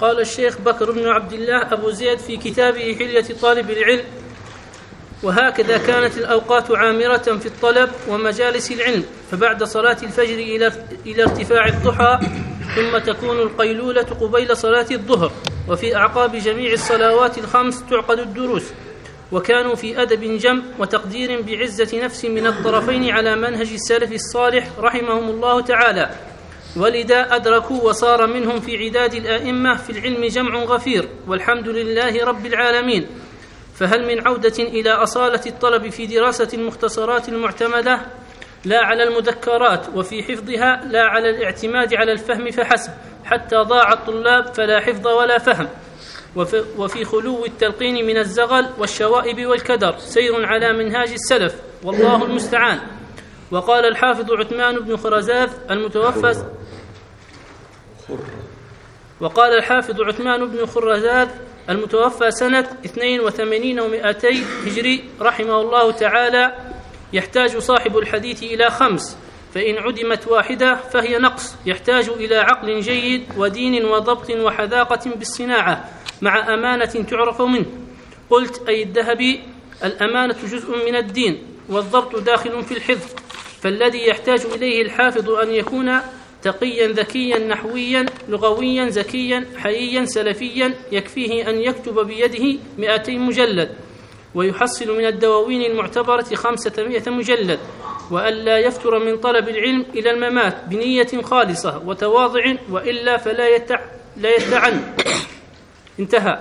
قال الشيخ بكر بن عبد الله أبو زيد في كتابه حلية طالب العلم وهكذا كانت الأوقات عامرة في الطلب ومجالس العلم فبعد صلاة الفجر إلى ارتفاع الضحى ثم تكون القيلولة قبيل صلاة الظهر وفي أعقاب جميع الصلوات الخمس تعقد الدروس وكانوا في أدب جم وتقدير بعزة نفس من الطرفين على منهج السلف الصالح رحمهم الله تعالى. ولذا أدركوا وصار منهم في عداد الآئمة في العلم جمع غفير والحمد لله رب العالمين. فهل من عودة إلى أصالة الطلب في دراسة المختصرات المعتمدة؟ لا على المذكرات وفي حفظها لا على الاعتماد على الفهم فحسب حتى ضاع الطلاب فلا حفظ ولا فهم. وفي خلو التلقين من الزغل والشوائب والكدر سير على منهاج السلف والله المستعان. وقال الحافظ عثمان بن خرزاذ المتوفى وقال الحافظ عثمان بن خرزاذ المتوفى سنة 82 و200 هجري رحمه الله تعالى يحتاج صاحب الحديث إلى خمس فإن عدمت واحدة فهي نقص يحتاج إلى عقل جيد ودين وضبط وحذاقة بالصناعة مع أمانة تعرف منه. قلت أي الذهبي الأمانة جزء من الدين والضبط داخل في الحفظ فالذي يحتاج إليه الحافظ أن يكون تقيا ذكيا نحويا لغويا زكيا حييا سلفيا يكفيه أن يكتب بيده مئتي مجلد. ويحصل من الدواوين المعتبرة خمسة مجلد. وألا يفتر من طلب العلم إلى الممات بنية خالصة وتواضع وإلا فلا يتع لا يتعن انتهى.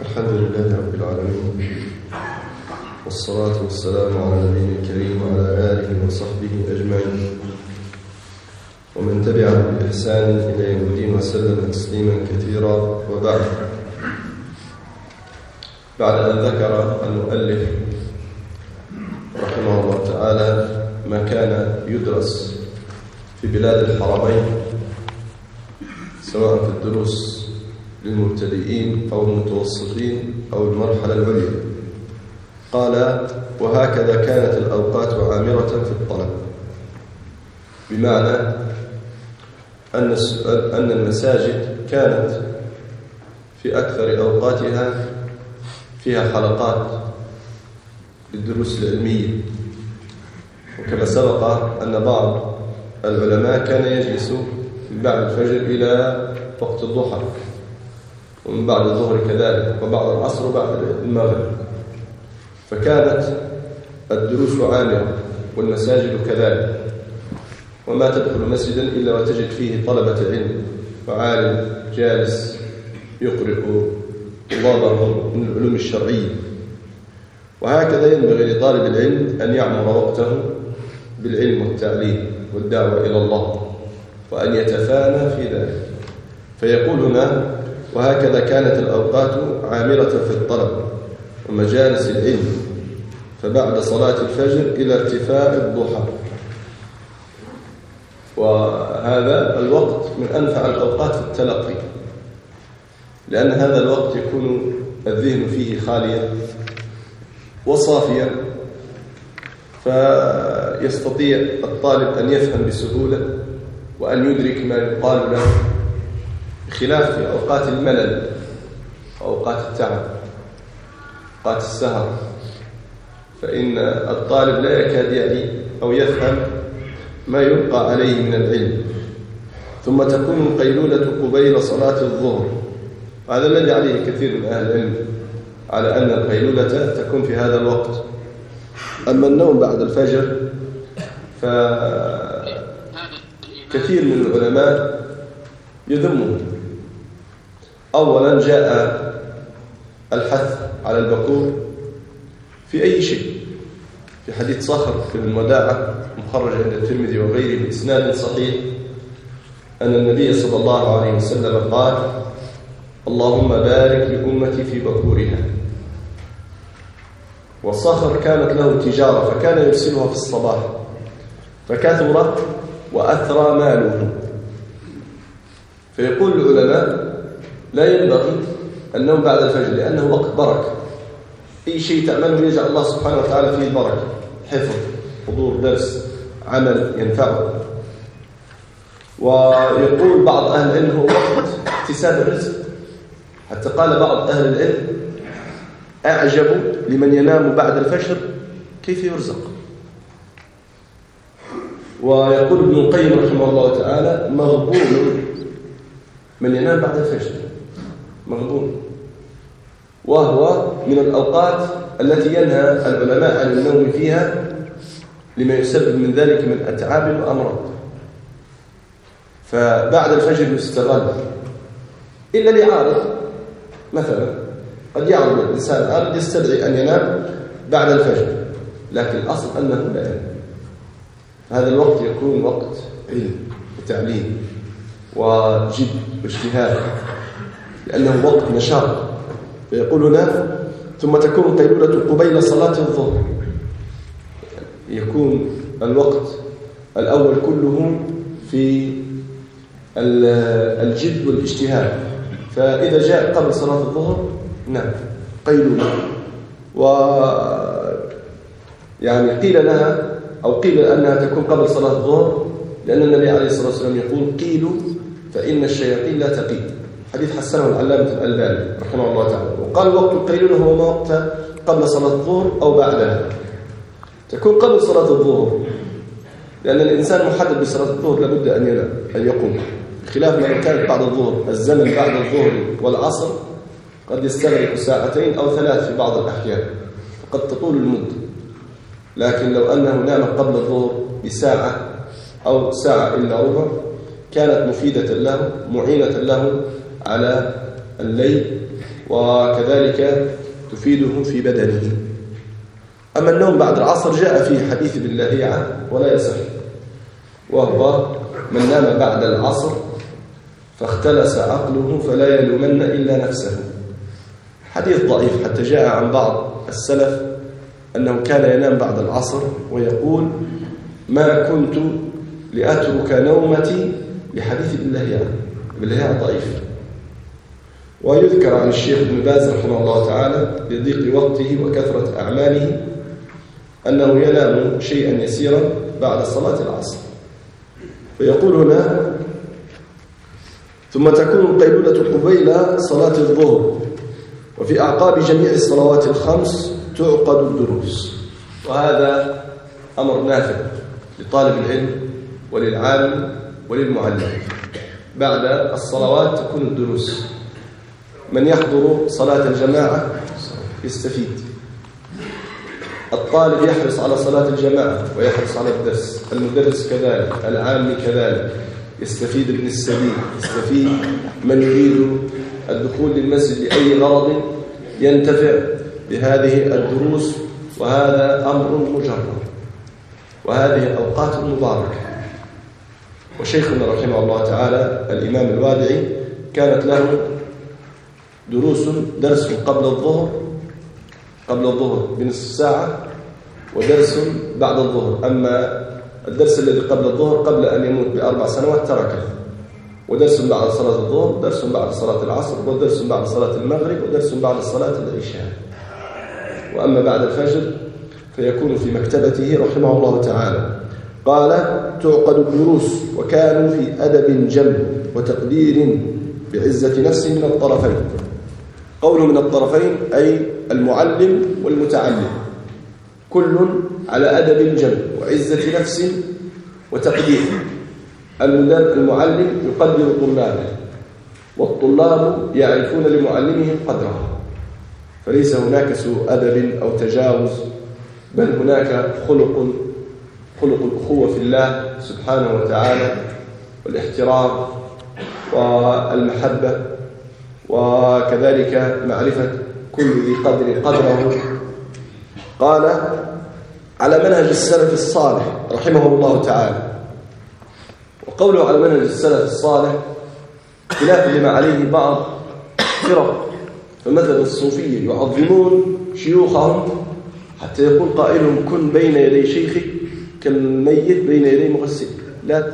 الحمد لله رب العالمين. والصلاة والسلام على نبينا الكريم وعلى آله وصحبه أجمعين. ومن تبعهم بإحسان إلى يوم الدين وسلم تسليما كثيرا. وبعد. بعد أن ذكر المؤلف رحمه الله تعالى ما كان يدرس في بلاد الحرمين سواء في الدروس للمبتدئين أو المتوسطين أو المرحلة العليا. قال وهكذا كانت الأوقات عامرة في الطلب. بمعنى أن المساجد كانت في أكثر أوقاتها فيها حلقات للدروس العلمية. وكما سبق أن بعض العلماء كان يجلس من بعد الفجر إلى وقت الضحى ومن بعد الظهر كذلك وبعد العصر وبعد المغرب. فكانت الدروس عامرة والمساجد كذلك. وما تدخل مسجدا إلا وتجد فيه طلبة علم وعالم جالس يقرئ طلابه من العلوم الشرعية. وهكذا ينبغي لطالب العلم أن يعمر وقته بالعلم والتعليم والدعوة إلى الله وأن يتفانى في ذلك. فيقول هنا وهكذا كانت الأوقات عامرة في الطلب ومجالس العلم. فبعد صلاة الفجر إلى ارتفاع الضحى. وهذا الوقت من أنفع الأوقات في التلقي. لأن هذا الوقت يكون الذهن فيه خاليا وصافيا. فيستطيع الطالب أن يفهم بسهولة وأن يدرك ما يقال له بخلاف أوقات الملل وأوقات التعب. أوقات السهر. فإن الطالب لا يكاد يعي أو يفهم ما يبقى عليه من العلم. ثم تكون القيلولة قبيل صلاة الظهر. هذا الذي عليه كثير من أهل العلم على أن القيلولة تكون في هذا الوقت. أما النوم بعد الفجر فكثير من العلماء يذمه أولا جاء الحث على البكور في أي شيء. في حديث صخر في المداعة مخرج عند الترمذي وغيره بإسناد صحيح أن النبي صلى الله عليه وسلم قال اللهم بارك لأمتي في بكورها. والصخر كانت له تجارة فكان يرسلها في الصباح. فكثر وأثرى ماله. فيقول العلماء لا ينبغي النوم بعد الفجر لأنه وقت بركة. أي شيء تعمله يجعل الله سبحانه وتعالى فيه البركة. حفظ حضور درس عمل ينفعه. ويقول بعض أهل العلم هو وقت اكتساب الرزق. حتى قال بعض أهل العلم أعجب لمن ينام بعد الفجر كيف يرزق. ويقول ابن القيم رحمه الله تعالى مغبون من ينام بعد الفجر. مغبون وهو من الأوقات التي ينهى العلماء عن النوم فيها لما يسبب من ذلك من أتعاب وأمراض. فبعد الفجر يستغل إلا لعارض مثلا قد يعرض الإنسان عارض يستدعي أن ينام بعد الفجر لكن الأصل أنه لا ينام. هذا الوقت يكون وقت علم وتعليم وجد واجتهاد. لأنه وقت نشاط. فيقول هنا ثم تكون قيلولة قبيل صلاة الظهر. يكون الوقت الأول كله في الجد والاجتهاد. فإذا جاء قبل صلاة الظهر نعم قيلولة. و يعني قيل لها أو قيل أنها تكون قبل صلاة الظهر لأن النبي عليه الصلاة والسلام يقول قيلوا فإن الشياطين لا تقيل. حديث حسنه العلامة الألباني رحمه الله تعالى. وقال وقت القيلولة هو ما وقت قبل صلاة الظهر أو بعدها. تكون قبل صلاة الظهر. لأن الإنسان محدد بصلاة الظهر لابد أن ينام أن يقوم. خلاف ما كانت بعد الظهر الزمن بعد الظهر والعصر قد يستغرق ساعتين أو ثلاث في بعض الأحيان. قد تطول المدة لكن لو أنه نام قبل الظهر بساعة أو ساعة إلا ربع كانت مفيدة له معينة له على الليل وكذلك تفيده في بدنه. أما النوم بعد العصر جاء في حديث بالله ولا يصح. وهو من نام بعد العصر فاختلس عقله فلا يلومن إلا نفسه. حديث ضعيف حتى جاء عن بعض السلف أنه كان ينام بعد العصر ويقول ما كنت لأترك نومتي لحديث بالله بالله ضعيف. ويذكر عن الشيخ ابن باز رحمه الله تعالى لضيق وقته وكثرة أعماله أنه ينام شيئا يسيرا بعد صلاة العصر. فيقول هنا ثم تكون القيلولة قبيل صلاة الظهر وفي أعقاب جميع الصلوات الخمس تعقد الدروس. وهذا أمر نافع لطالب العلم وللعالم وللمعلم. بعد الصلوات تكون الدروس. من يحضر صلاة الجماعة يستفيد. الطالب يحرص على صلاة الجماعة ويحرص على الدرس. المدرس كذلك العام كذلك. يستفيد ابن السبيل. يستفيد من يريد الدخول للمسجد لأي غرض ينتفع بهذه الدروس. وهذا أمر مجرد. وهذه أوقات مباركة. وشيخنا رحمه الله تعالى الإمام الوادعي كانت له دروس درس قبل الظهر قبل الظهر بنصف ساعة ودرس بعد الظهر. أما الدرس الذي قبل الظهر قبل أن يموت بأربع سنوات تركه. ودرس بعد صلاة الظهر درس بعد صلاة العصر ودرس بعد صلاة المغرب ودرس بعد صلاة العشاء. وأما بعد الفجر فيكون في مكتبته رحمه الله تعالى. قال تعقد الدروس وكانوا في أدب جم وتقدير بعزة نفسه من الطرفين. قوله من الطرفين أي المعلم والمتعلم. كل على أدب جم وعزة نفس وتقدير. المعلم يقدر طلابه والطلاب يعرفون لمعلمهم قدره. فليس هناك سوء أدب أو تجاوز بل هناك خلق خلق الأخوة في الله سبحانه وتعالى والاحترام والمحبة. وكذلك معرفة كل ذي قدر قدره. قال على منهج السلف الصالح رحمه الله تعالى. وقوله على منهج السلف الصالح خلاف لما عليه بعض فرق. فمثلا الصوفية يعظمون شيوخهم حتى يقول قائلهم كن بين يدي شيخك كالميت بين يدي مغسل. لا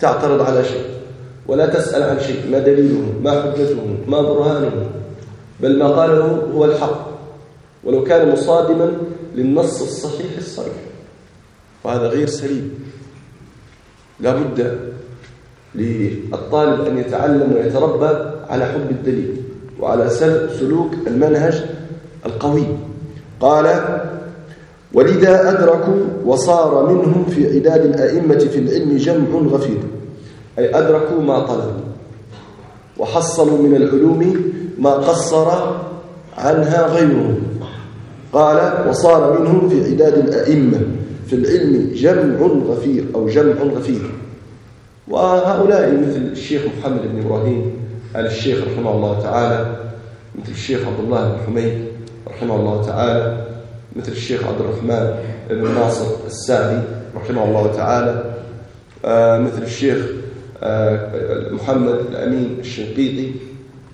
تعترض على شيء. ولا تسأل عن شيء ما دليله ما حجته ما برهانه بل ما قاله هو الحق. ولو كان مصادما للنص الصحيح الصريح. وهذا غير سليم. لا بد للطالب أن يتعلم ويتربى على حب الدليل وعلى سلوك المنهج القوي. قال ولذا أدركوا وصار منهم في عداد الأئمة في العلم جمع غفير. أي أدركوا ما طلبوا. وحصلوا من العلوم ما قصر عنها غيرهم قال وصار منهم في عداد الأئمة في العلم جمع غفير أو جمع غفير. وهؤلاء مثل الشيخ محمد بن إبراهيم آل الشيخ رحمه الله تعالى مثل الشيخ عبد الله بن حميد رحمه الله تعالى مثل الشيخ عبد الرحمن بن ناصر السعدي رحمه الله تعالى آه، مثل الشيخ محمد الأمين الشنقيطي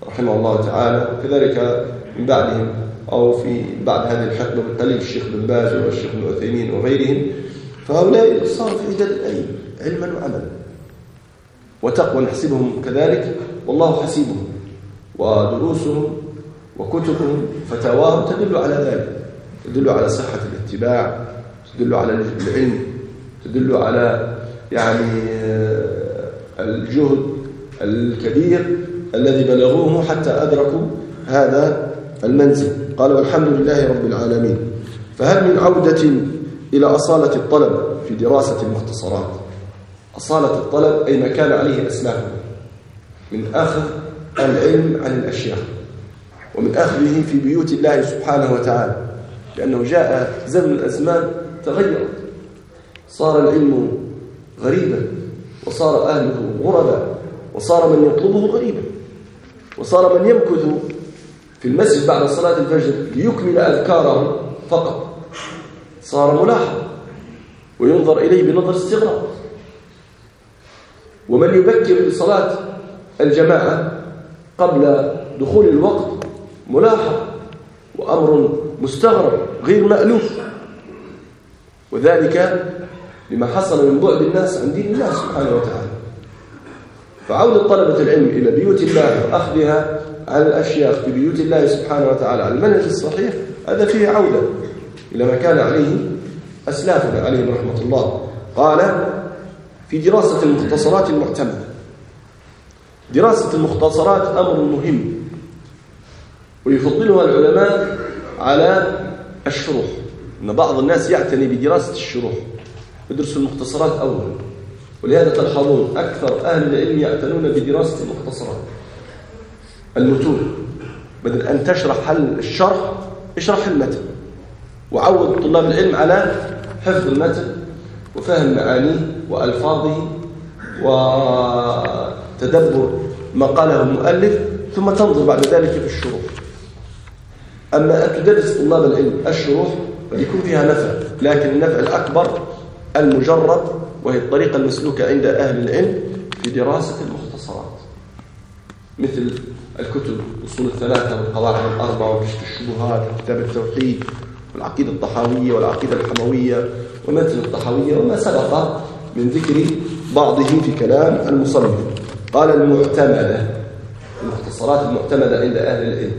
رحمه الله تعالى كذلك من بعدهم أو في بعد هذه الحقبة بالقليل الشيخ بن باز والشيخ بن عثيمين وغيرهم. فهؤلاء صاروا في عدد الأئمة علما وعملا. وتقوى نحسبهم كذلك والله حسيبهم ودروسهم وكتبهم فتاواهم تدل على ذلك. تدل على صحة الاتباع تدل على العلم تدل على يعني الجهد الكبير الذي بلغوه حتى أدركوا هذا المنزل. قال والحمد لله رب العالمين. فهل من عودة إلى أصالة الطلب في دراسة المختصرات؟ أصالة الطلب أي ما كان عليه أسلافنا من أخذ العلم عن الأشياء. ومن أخذه في بيوت الله سبحانه وتعالى. لأنه جاء زمن الأزمان تغيرت. صار العلم غريبا. وصار أهله غربا وصار من يطلبه غريبا وصار من يمكث في المسجد بعد صلاة الفجر ليكمل أذكاره فقط. صار ملاحظ وينظر إليه بنظر استغراب. ومن يبكر لصلاة الجماعة قبل دخول الوقت ملاحظ وأمر مستغرب غير مألوف. وذلك لما حصل من بعد الناس عن دين الله سبحانه وتعالى. فعودة طلبة العلم إلى بيوت الله وأخذها على الأشياخ في بيوت الله سبحانه وتعالى على المنهج الصحيح هذا فيه عودة إلى ما كان عليه أسلافنا عليهم رحمة الله. قال في دراسة المختصرات المعتمدة. دراسة المختصرات أمر مهم ويفضلها العلماء على الشروح. إن بعض الناس يعتني بدراسة الشروح. يدرس المختصرات أولا ولهذا تلحظون أكثر أهل العلم يعتنون بدراسة المختصرات. المتون. بدل أن تشرح الشرح اشرح المتن. وعود طلاب العلم على حفظ المتن وفهم معانيه وألفاظه وتدبر ما قاله المؤلف ثم تنظر بعد ذلك في الشروح. أما أن تدرس طلاب العلم الشروح قد يكون فيها نفع لكن النفع الأكبر المجرب وهي الطريقة المسلوكة عند أهل العلم في دراسة المختصرات. مثل الكتب أصول الثلاثة والقواعد الأربعة وكشف الشبهات وكتاب التوحيد والعقيدة الطحاوية والعقيدة الحموية ومثل الطحاوية وما سبق من ذكر بعضه في كلام المصنف. قال المعتمدة المختصرات المعتمدة عند أهل العلم.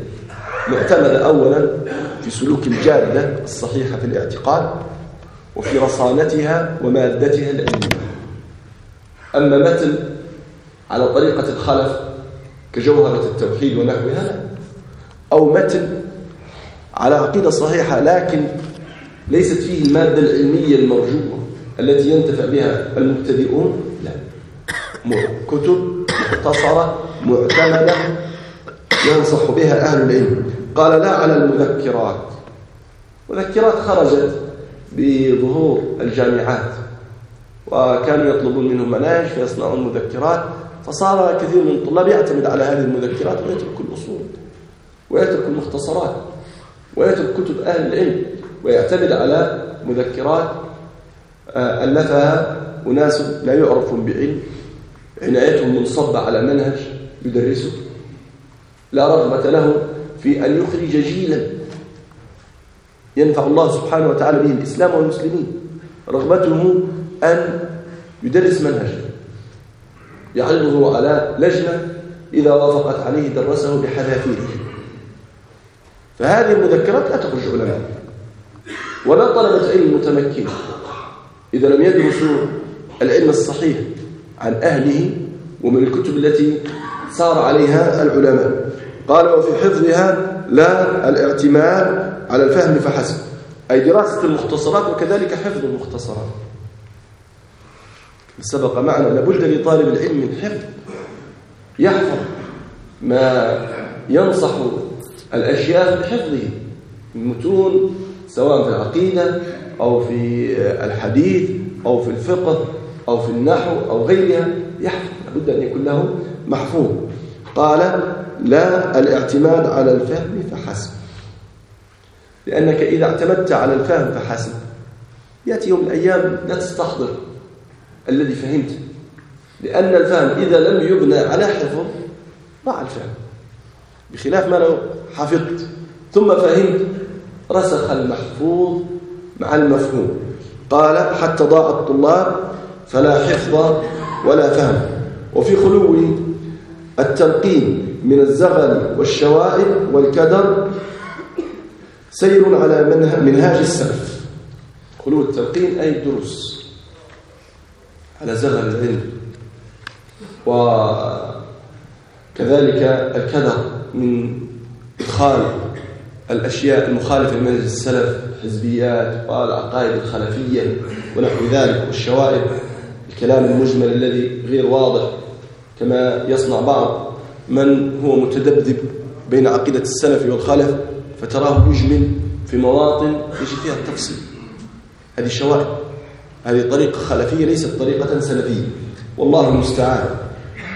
معتمدة أولا في سلوك الجادة الصحيحة في الاعتقاد وفي رصانتها ومادتها العلمية أما متن على طريقة الخلف كجوهرة التوحيد ونحوها أو متن على عقيدة صحيحة لكن ليست فيه المادة العلمية المرجوة التي ينتفع بها المبتدئون لا. كتب مختصرة معتمدة ينصح بها أهل العلم. قال لا على المذكرات. مذكرات خرجت بظهور الجامعات وكانوا يطلبون منهم مناهج فيصنعون مذكرات فصار كثير من الطلاب يعتمد على هذه المذكرات ويترك الأصول ويترك المختصرات ويترك كتب أهل العلم ويعتمد على مذكرات آه، ألفها أناس لا يعرفون بعلم عنايتهم منصبة على منهج يدرسه. لا رغبة له في أن يخرج جيلا. ينفع الله سبحانه وتعالى به الإسلام والمسلمين. رغبته أن يدرس منهجا يعرضه على لجنة إذا وافقت عليه درسه بحذافيره. فهذه المذكرات لا تخرج علماء ولا طلبة علم متمكنة إذا لم يدرسوا العلم الصحيح عن أهله ومن الكتب التي صار عليها العلماء. قال وفي حفظها لا الاعتماد على الفهم فحسب. أي دراسة المختصرات وكذلك حفظ المختصرات. سبق معنا لابد لطالب العلم من حفظ يحفظ ما ينصح الأشياء بحفظه المتون سواء في العقيدة أو في الحديث أو في الفقه أو في النحو أو غيرها يحفظ. لابد أن يكون له محفوظ. قال لا الاعتماد على الفهم فحسب. لأنك إذا اعتمدت على الفهم فحسب. يأتي يوم الأيام لا تستحضر الذي فهمت. لأن الفهم إذا لم يبنى على حفظ ضاع الفهم. بخلاف ما لو حفظت ثم فهمت رسخ المحفوظ مع المفهوم. قال حتى ضاع الطلاب فلا حفظ ولا فهم. وفي خلو التلقين من الزغل والشوائب والكدر سير على منهاج السلف. خلو التلقين أي الدروس على زغل العلم. وكذلك الكدر من إدخال الأشياء المخالفة لمنهج السلف حزبيات والعقائد الخلفية ونحو ذلك والشوائب الكلام المجمل الذي غير واضح. كما يصنع بعض من هو متدبذب بين عقيدة السلف والخلف فتراه يجمل في مواطن يجي فيها التفصيل. هذه شوائب هذه طريقة خلفية ليست طريقة سلفية. والله المستعان.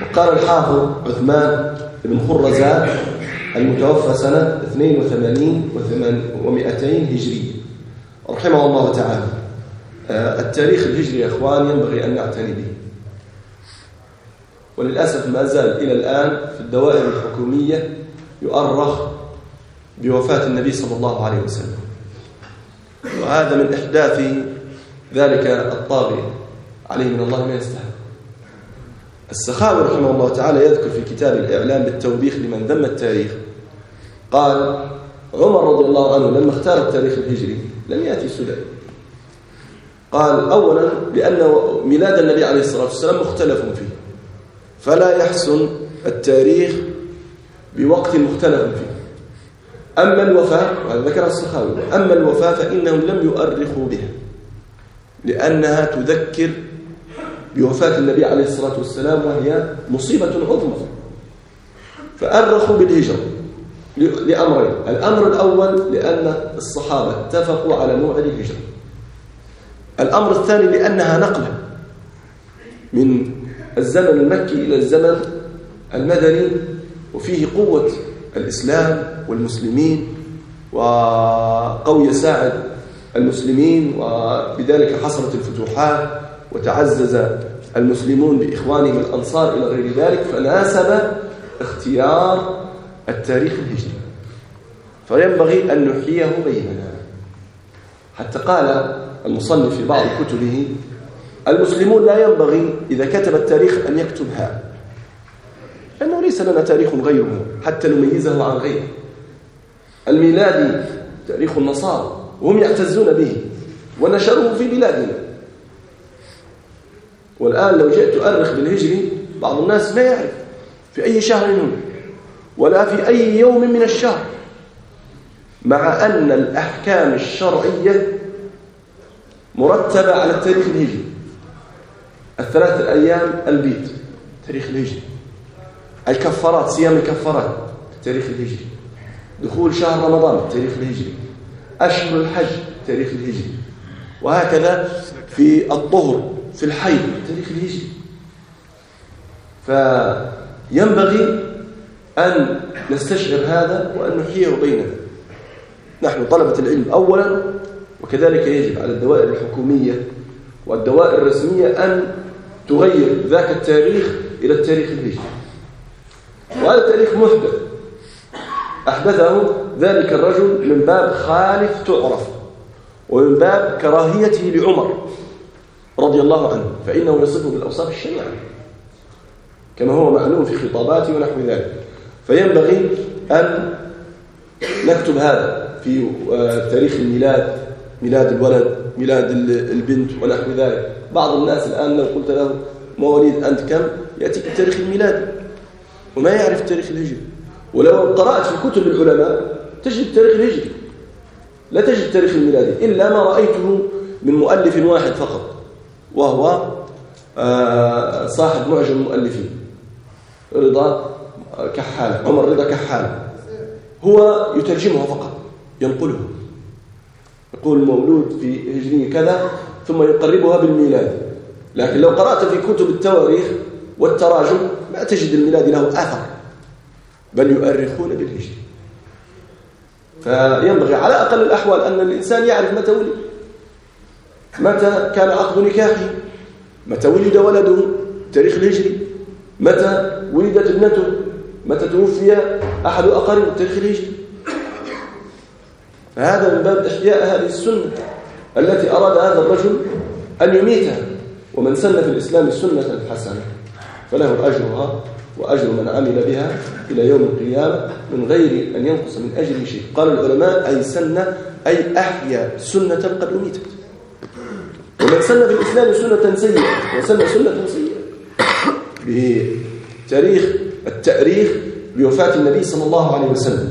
وقال الحافظ عثمان بن خرزات المتوفى سنة 82 و200 هجرية رحمه الله تعالى. آه، التاريخ الهجري يا أخوان ينبغي أن نعتني به. وللأسف ما زال إلى الآن في الدوائر الحكومية يؤرخ بوفاة النبي صلى الله عليه وسلم. وهذا من إحداث ذلك الطاغية. عليه من الله ما يستحق. السخاوي رحمه الله تعالى يذكر في كتاب الإعلام بالتوبيخ لمن ذم التاريخ. قال عمر رضي الله عنه لما اختار التاريخ الهجري لم يأتي سدى قال أولا لأن ميلاد النبي عليه الصلاة والسلام مختلف فيه. فلا يحسن التاريخ بوقت مختلف فيه. أما الوفاة وهذا ذكر السخاوي أما الوفاة فإنهم لم يؤرخوا بها لأنها تذكر بوفاة النبي عليه الصلاة والسلام وهي مصيبة عظمى. فأرخوا بالهجرة لأمرين الأمر الأول لأن الصحابة اتفقوا على موعد الهجرة الأمر الثاني لأنها نقلة من الزمن المكي إلى الزمن المدني وفيه قوة الإسلام والمسلمين وقوي ساعد المسلمين وبذلك حصلت الفتوحات وتعزز المسلمون بإخوانهم الأنصار إلى غير ذلك فناسب اختيار التاريخ الهجري. فينبغي أن نحييه بيننا. حتى قال المصنف في بعض كتبه المسلمون لا ينبغي إذا كتب التاريخ أن يكتب هذا لأنه ليس لنا تاريخ غيره حتى نميزه عن غيره. الميلادي تاريخ النصارى وهم يعتزون به ونشروه في بلادنا. والآن لو جئت أؤرخ بالهجري بعض الناس لا يعرف في أي شهر هم ولا في أي يوم من الشهر. مع أن الأحكام الشرعية مرتبة على التاريخ الهجري. الثلاث الأيام البيت. تاريخ الهجري الكفارات صيام الكفارات التاريخ الهجري دخول شهر رمضان التاريخ الهجري أشهر الحج التاريخ الهجري وهكذا في الطهر في الحيض التاريخ الهجري فينبغي أن نستشعر هذا وأن نحييه بيننا. نحن طلبة العلم أولا وكذلك يجب على الدوائر الحكومية والدوائر الرسمية أن تغير ذاك التاريخ إلى التاريخ الهجري. وهذا التاريخ محدث. أحدثه ذلك الرجل من باب خالف تعرف ومن باب كراهيته لعمر رضي الله عنه فإنه يصفه بالأوصاف الشنيعة كما هو معلوم في خطاباته ونحو ذلك. فينبغي أن نكتب هذا في آه، تاريخ الميلاد ميلاد الولد ميلاد البنت ونحو ذلك. بعض الناس الآن لو قلت له مواليد أنت كم؟ يأتيك التاريخ الميلادي وما يعرف التاريخ الهجري ولو قرأت في كتب العلماء تجد التاريخ الهجري لا تجد التاريخ الميلادي إلا ما رأيته من مؤلف واحد فقط وهو آه، صاحب معجم المؤلفين رضا كحال عمر رضا كحال. هو يترجمه فقط ينقله يقول مولود في هجري كذا ثم يقربها بالميلاد. لكن لو قرأت في كتب التواريخ والتراجم ما تجد الميلاد له أثر. بل يؤرخون بالهجري. فينبغي على أقل الأحوال أن الإنسان يعرف متى ولد. متى كان عقد نكاحه. متى ولد ولده. التاريخ الهجري. متى ولدت ابنته. متى توفي أحد أقارب التاريخ الهجري. فهذا من باب إحياء هذه السنة التي أراد هذا الرجل أن يميتها. ومن سن في الإسلام سنة حسنة فله أجرها وأجر من عمل بها إلى يوم القيامة من غير أن ينقص من أجره شيء. قال العلماء أي سن أي أحيا سنة قد أميتت. ومن سن في الإسلام سنة سيئة وسن سنة سيئة. بتاريخ التأريخ بوفاة النبي صلى الله عليه وسلم.